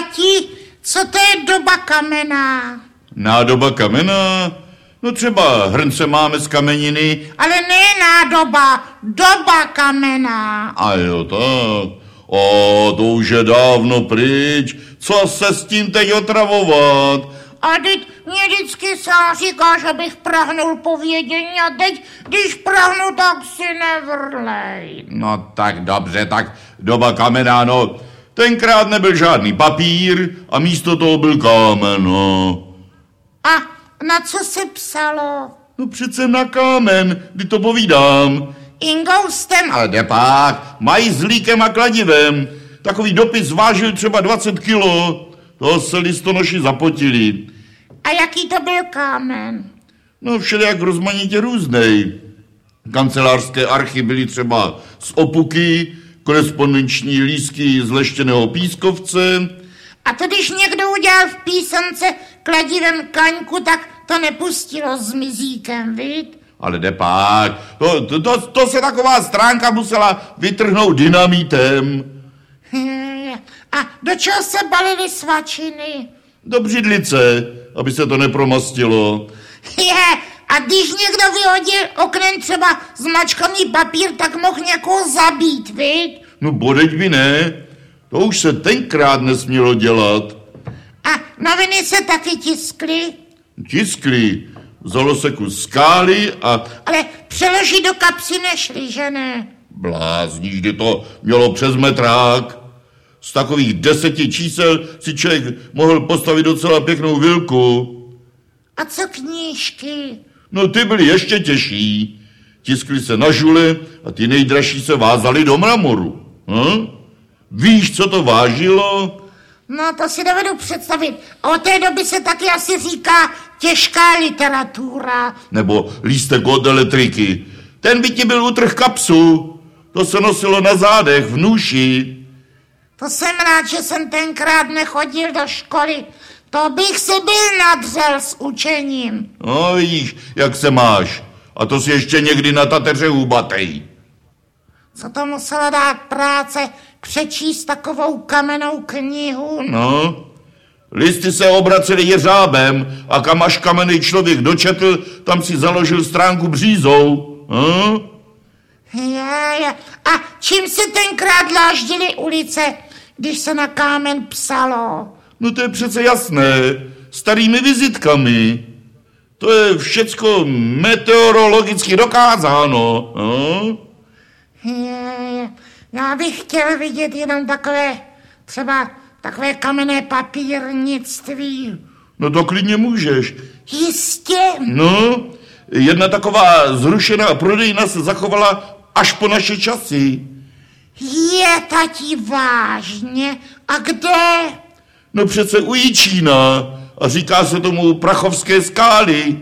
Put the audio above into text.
Tati, co to je doba kamená? Nádoba kamena? No třeba hrnce máme z kameniny. Ale ne nádoba, doba kamená. A jo, tak. O, to už je dávno pryč. Co se s tím teď otravovat? A teď mě vždycky sám říká, že bych prahnul povědění a teď, když prahnu, tak si nevrlej. No tak dobře, tak doba kamena, no. Tenkrát nebyl žádný papír a místo toho byl kámen, no. A na co se psalo? No přece na kámen, kdy to povídám. Ingoustem? Ale jde pak, majzlíkem a kladivem. Takový dopis vážil třeba 20 kilo. To se listonoši zapotili. A jaký to byl kámen? No všelijak rozmanitě různej. Kancelářské archy byly třeba z opuky, korespondenční lísky z leštěného pískovce. A to když někdo udělal v písance kladivem kaňku, tak to nepustilo s mizíkem, vid? Ale jde pak, to, to, to, to se taková stránka musela vytrhnout dynamitem. A do čeho se balily svačiny? Do břidlice, aby se to nepromastilo. Je, a když někdo vyhodil oknem třeba zmačkaný papír, tak mohl někoho zabít, vid? No bodeď by ne, to už se tenkrát nesmělo dělat. A noviny se taky tiskly, Tiskli, vzalo se kus skály a ale přeložit do kapsy nešli, že ne? blázní, kdy to mělo přes metrák. Z takových deseti čísel si člověk mohl postavit docela pěknou vilku. A co knížky? No ty byly ještě těžší. Tiskly se na žule a ty nejdražší se vázaly do mramoru. Hm? Víš, co to vážilo? No, to si dovedu představit. Od té doby se taky asi říká těžká literatura. Nebo lístek od elektriky. Ten by ti byl utrh kapsu. To se nosilo na zádech, v nůši. To jsem rád, že jsem tenkrát nechodil do školy. To bych se byl nadřel s učením. No vidíš, jak se máš. A to si ještě někdy na tateře hubatej. Co to musela dát práce přečíst takovou kamennou knihu? No, listy se obracely jeřábem a kam až kamenný člověk dočetl, tam si založil stránku břízou. Hm? Je, je. A čím se tenkrát dláždily ulice, když se na kámen psalo? No to je přece jasné, starými vizitkami. To je všecko meteorologicky dokázáno. Je. Já bych chtěl vidět jenom takové, třeba takové kamenné papírnictví. No to klidně můžeš. Jistě. No, jedna taková zrušená prodejna se zachovala až po naše časy. Je, tati, vážně? A kde? No přece u Jičína a říká se tomu Prachovské skály.